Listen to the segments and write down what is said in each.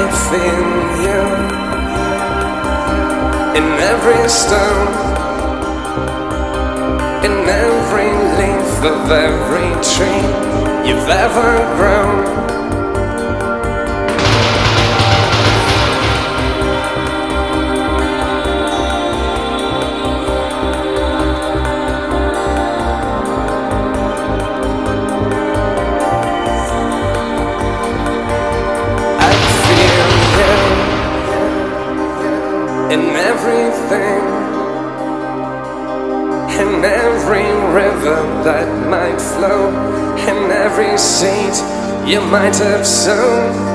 I feel you in every stone, in every leaf of every tree you've ever grown. In everything, in every river that might flow, in every seed you might have sown.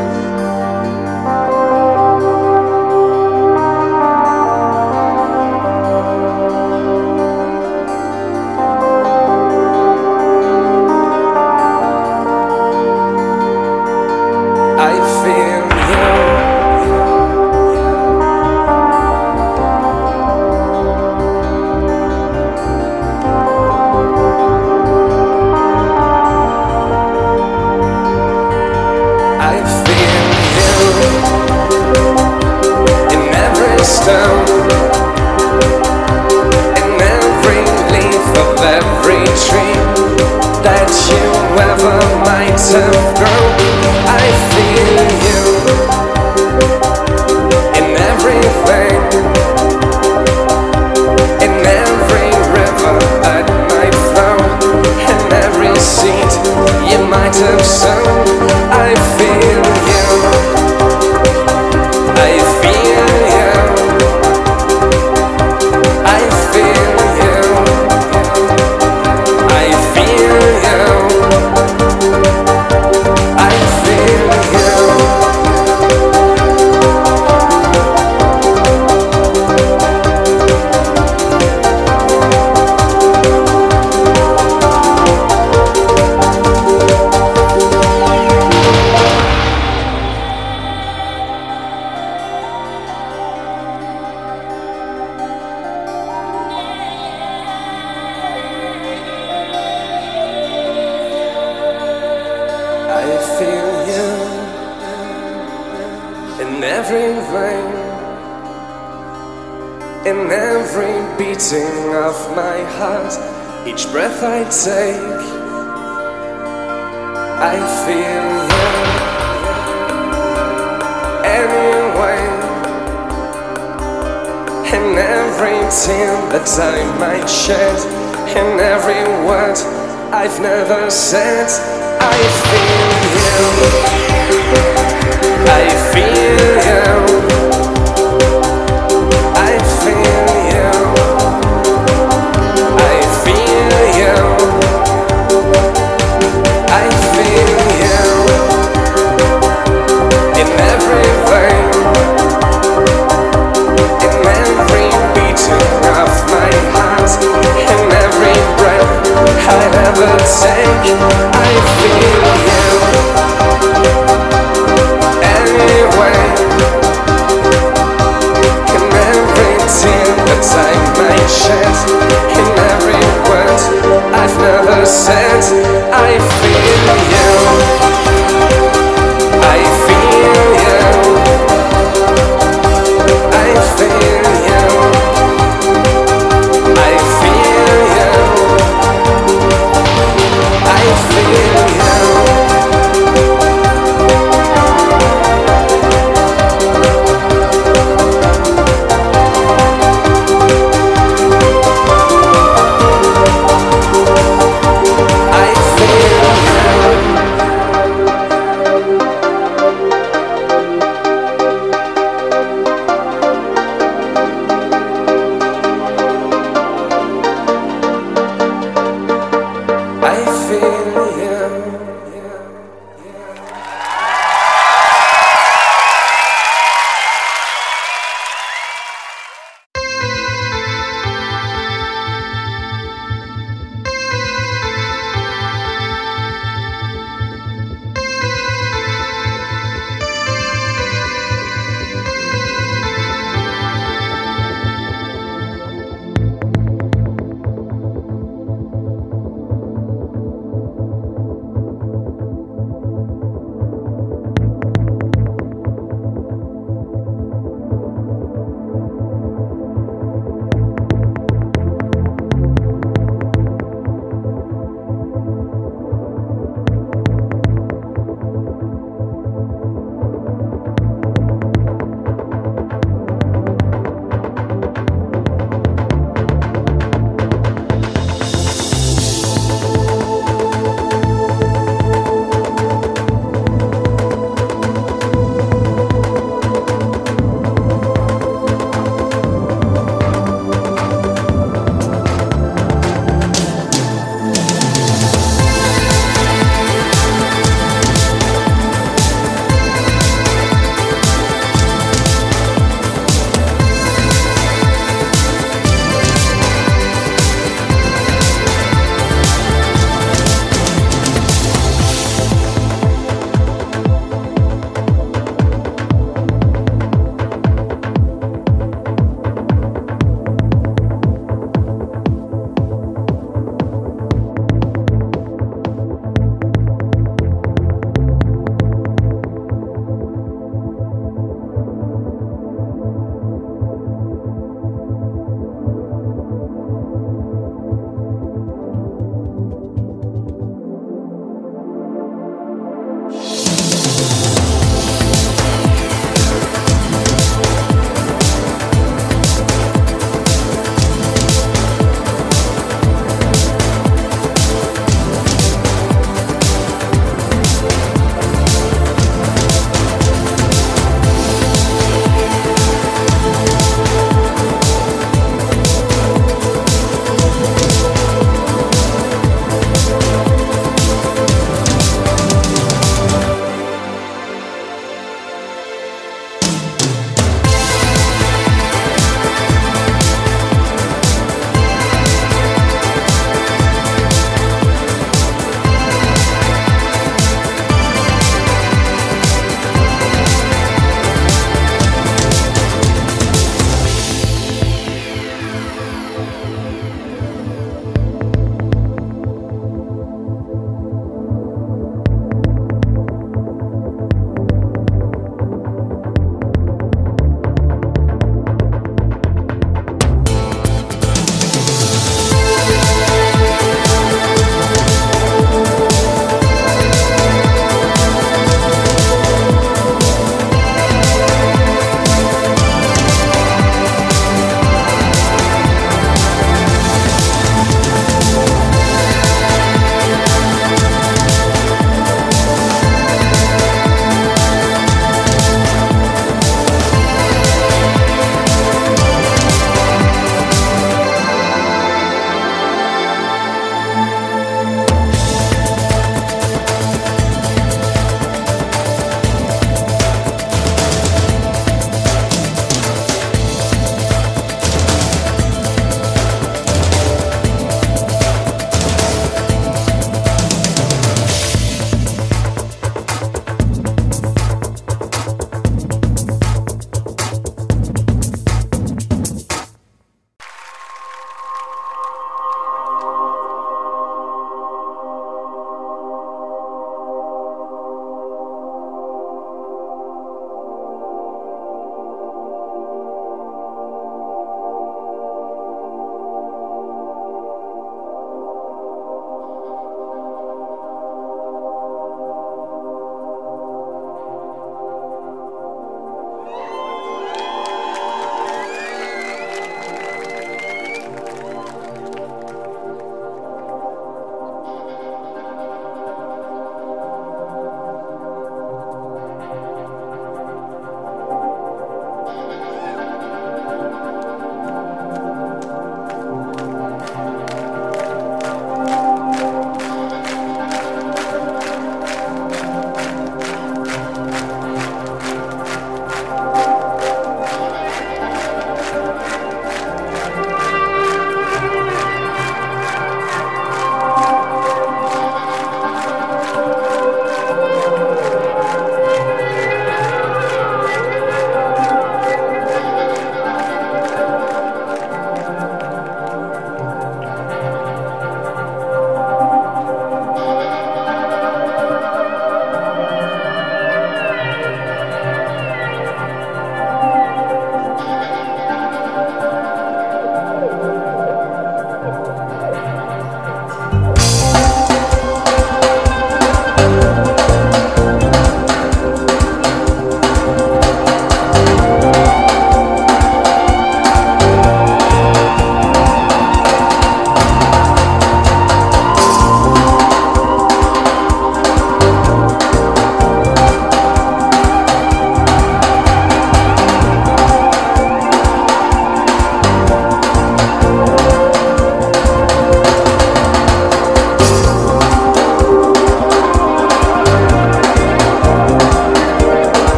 Breath I. Feel you anyway, in every tear that I might shed, in every word I've never said. I feel you. I feel you. I feel you. Anyway In every tear that I might shed In every word I've never said I feel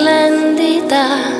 espléndida.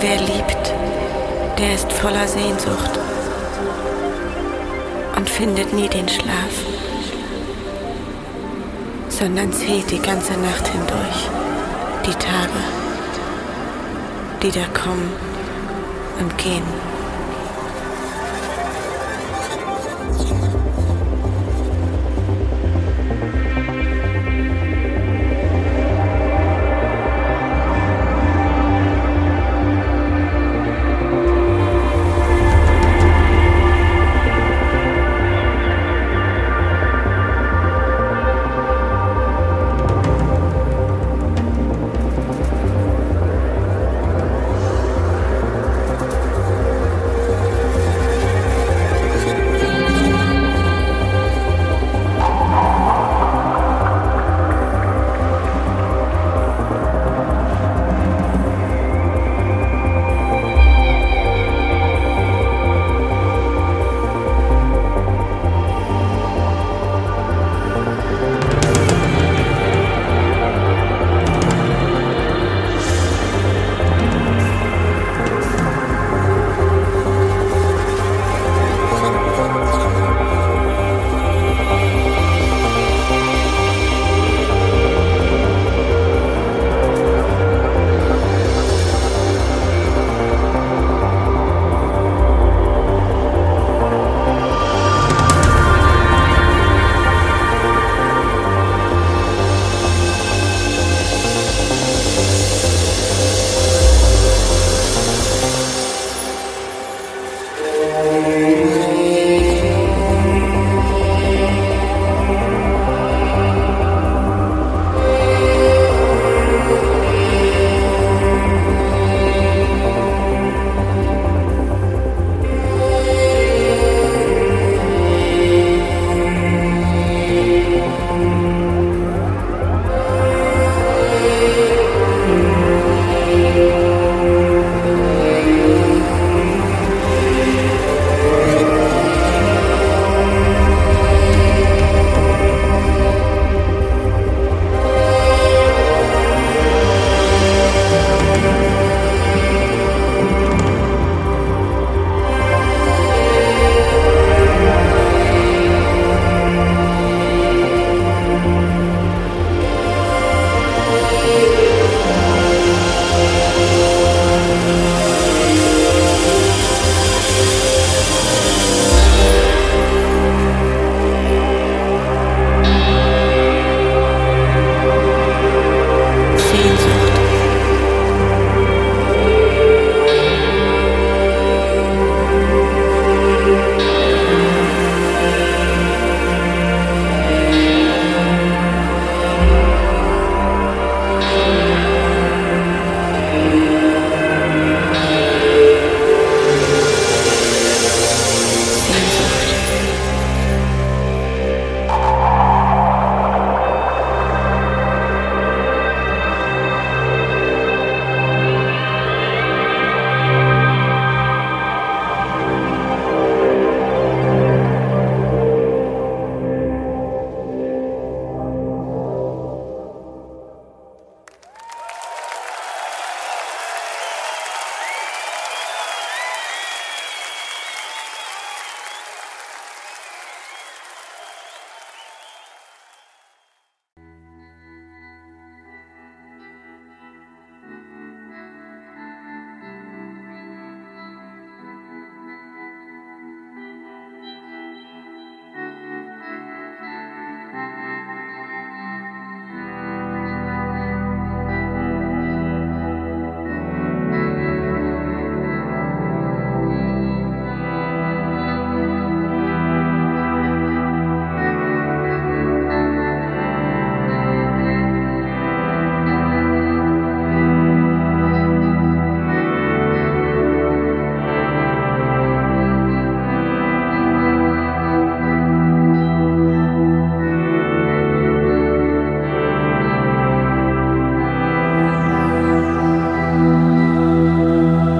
Wer liebt, der ist voller Sehnsucht und findet nie den Schlaf, sondern zählt die ganze Nacht hindurch die Tage, die da kommen und gehen.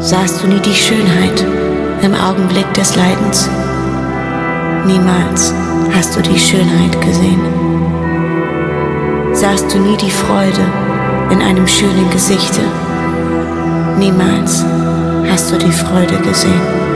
Sahst du nie die Schönheit im Augenblick des Leidens? Niemals hast du die Schönheit gesehen. Sahst du nie die Freude in einem schönen Gesichte? Niemals hast du die Freude gesehen.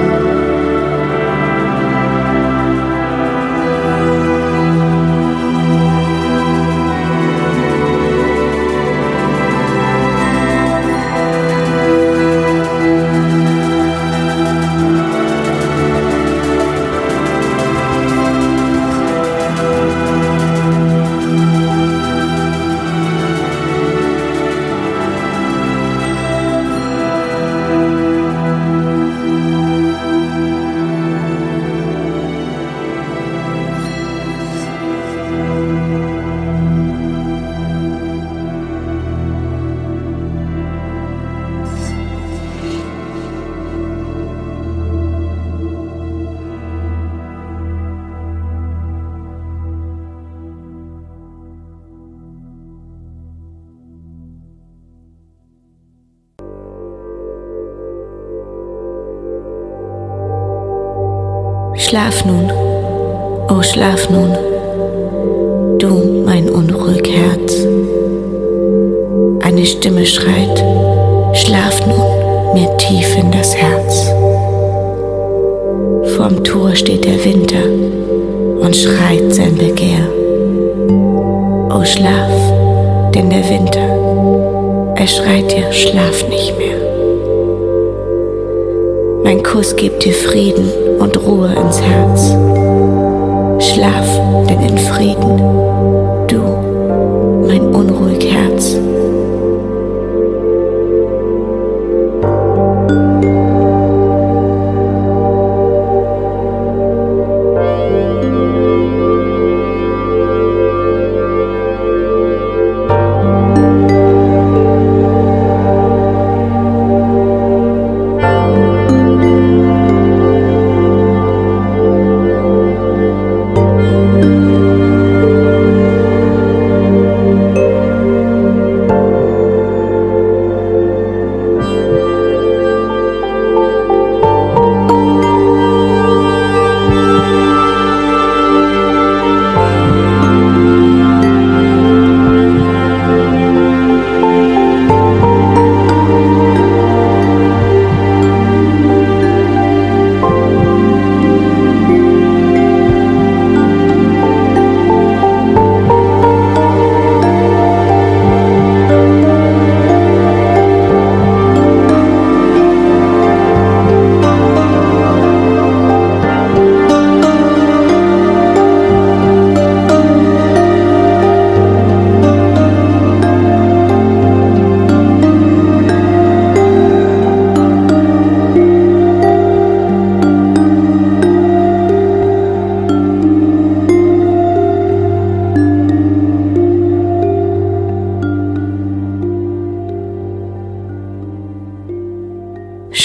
Schlaf nun, oh schlaf nun, du mein unruhig Herz. Eine Stimme schreit, schlaf nun mir tief in das Herz. Vorm Tor steht der Winter und schreit sein Begehr. Oh schlaf, denn der Winter, er schreit dir, schlaf nicht mehr. Mein Kuss gibt dir Frieden und Ruhe ins Herz. Schlaf denn in Frieden, du, mein unruhig Herz.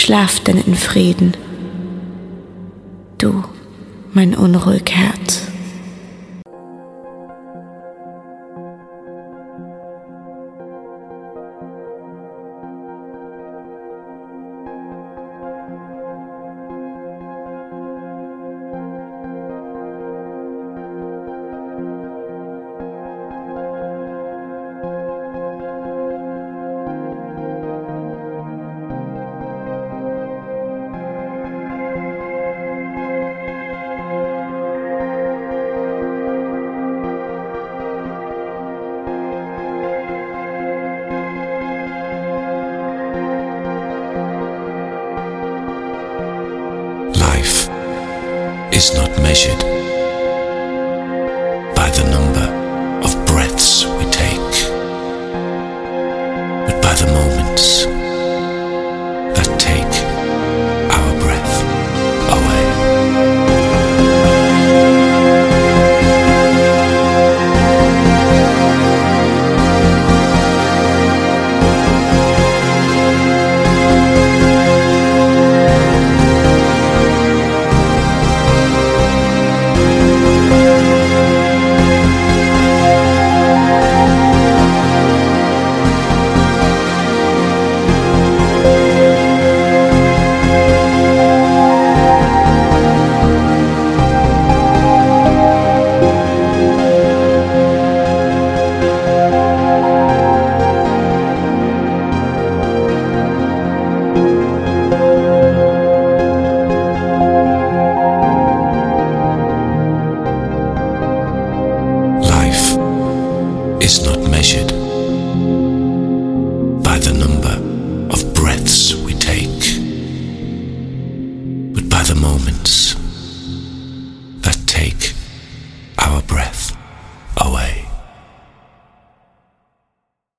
Schlaf denn in Frieden, du, mein unruhig Herz.